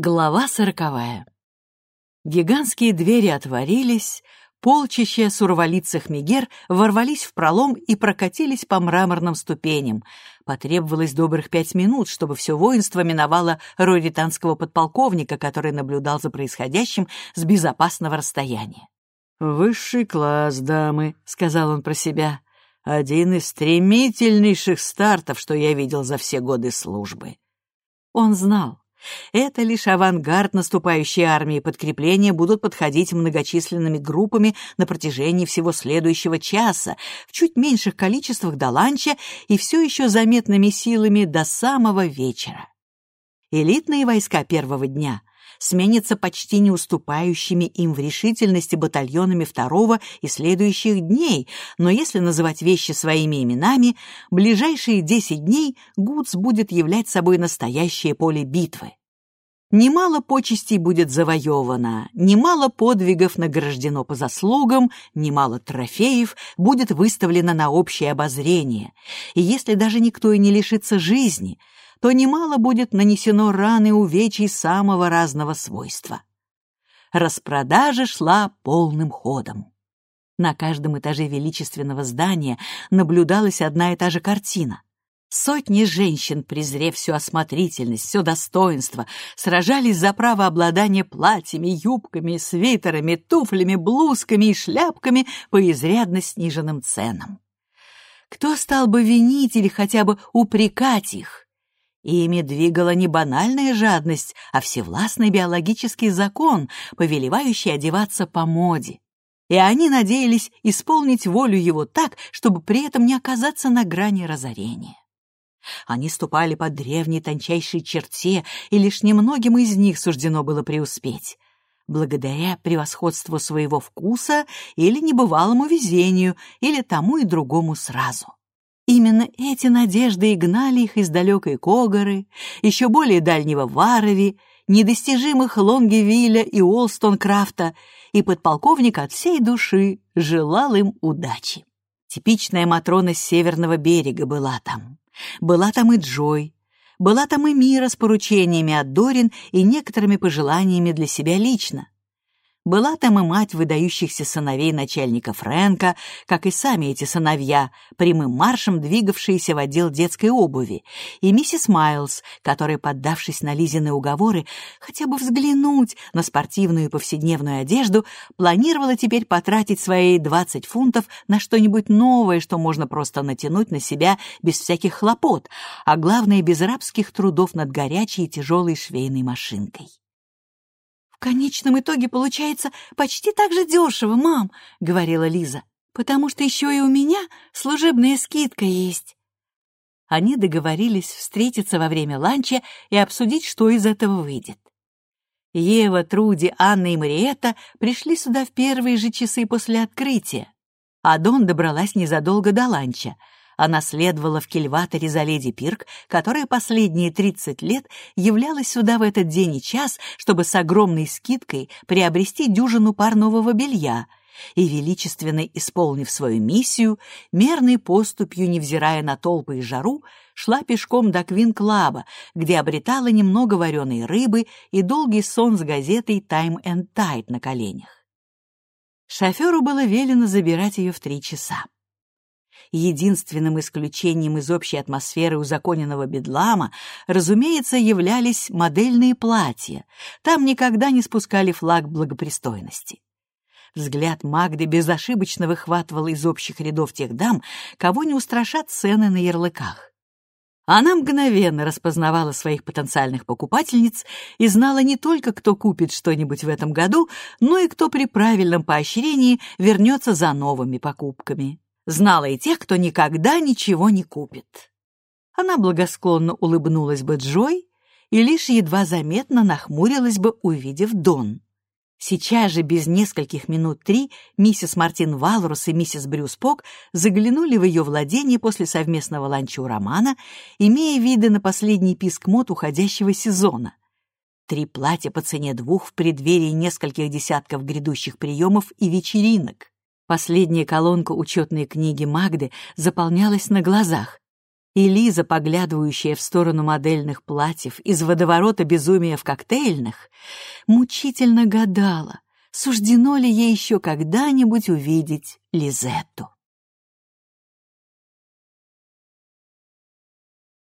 Глава сороковая. Гигантские двери отворились, полчища сурвалицых мегер ворвались в пролом и прокатились по мраморным ступеням. Потребовалось добрых пять минут, чтобы все воинство миновало роританского подполковника, который наблюдал за происходящим с безопасного расстояния. «Высший класс, дамы», — сказал он про себя. «Один из стремительнейших стартов, что я видел за все годы службы». Он знал, это лишь авангард наступающей армии, подкрепления будут подходить многочисленными группами на протяжении всего следующего часа, в чуть меньших количествах до ланча и все еще заметными силами до самого вечера. Элитные войска первого дня сменятся почти не уступающими им в решительности батальонами второго и следующих дней, но если называть вещи своими именами, ближайшие десять дней Гудс будет являть собой настоящее поле битвы. Немало почестей будет завоевано, немало подвигов награждено по заслугам, немало трофеев будет выставлено на общее обозрение. И если даже никто и не лишится жизни, то немало будет нанесено раны увечий самого разного свойства. Распродажа шла полным ходом. На каждом этаже величественного здания наблюдалась одна и та же картина. Сотни женщин, презрев всю осмотрительность, все достоинство, сражались за право обладания платьями, юбками, свитерами, туфлями, блузками и шляпками по изрядно сниженным ценам. Кто стал бы винить или хотя бы упрекать их? Ими двигала не банальная жадность, а всевластный биологический закон, повелевающий одеваться по моде. И они надеялись исполнить волю его так, чтобы при этом не оказаться на грани разорения. Они ступали по древней тончайшей черте, и лишь немногим из них суждено было преуспеть благодаря превосходству своего вкуса или небывалому везению, или тому и другому сразу. Именно эти надежды и гнали их из далекой Когоры, еще более дальнего Варови, недостижимых Лонгевилля и Уолстонкрафта, и подполковник от всей души желал им удачи. Типичная Матрона с северного берега была там. Была там и Джой, была там и Мира с поручениями от Дорин и некоторыми пожеланиями для себя лично. Была там и мать выдающихся сыновей начальника Фрэнка, как и сами эти сыновья, прямым маршем двигавшиеся в отдел детской обуви, и миссис Майлз, которая, поддавшись на Лизины уговоры, хотя бы взглянуть на спортивную и повседневную одежду, планировала теперь потратить свои 20 фунтов на что-нибудь новое, что можно просто натянуть на себя без всяких хлопот, а главное, без рабских трудов над горячей и тяжелой швейной машинкой. «В конечном итоге получается почти так же дешево, мам», — говорила Лиза, «потому что еще и у меня служебная скидка есть». Они договорились встретиться во время ланча и обсудить, что из этого выйдет. Ева, Труди, Анна и Мариетта пришли сюда в первые же часы после открытия, а Дон добралась незадолго до ланча — она следовала в кильваторе за леди Пирк, которая последние 30 лет являлась сюда в этот день и час, чтобы с огромной скидкой приобрести дюжину пар нового белья, и, величественно исполнив свою миссию, мерной поступью, невзирая на толпы и жару, шла пешком до Квин-клаба, где обретала немного вареной рыбы и долгий сон с газетой «Time and Tide» на коленях. Шоферу было велено забирать ее в три часа. Единственным исключением из общей атмосферы узаконенного бедлама, разумеется, являлись модельные платья. Там никогда не спускали флаг благопристойности. Взгляд Магды безошибочно выхватывал из общих рядов тех дам, кого не устрашат цены на ярлыках. Она мгновенно распознавала своих потенциальных покупательниц и знала не только, кто купит что-нибудь в этом году, но и кто при правильном поощрении вернется за новыми покупками знала и тех, кто никогда ничего не купит. Она благосклонно улыбнулась бы Джой и лишь едва заметно нахмурилась бы, увидев Дон. Сейчас же, без нескольких минут три, миссис Мартин Валрус и миссис Брюс Пок заглянули в ее владение после совместного ланча у Романа, имея виды на последний писк мод уходящего сезона. Три платья по цене двух в преддверии нескольких десятков грядущих приемов и вечеринок. Последняя колонка учетной книги Магды заполнялась на глазах. И Лиза, поглядывающая в сторону модельных платьев из водоворота безумия в коктейльных, мучительно гадала, суждено ли ей еще когда-нибудь увидеть Лизетту.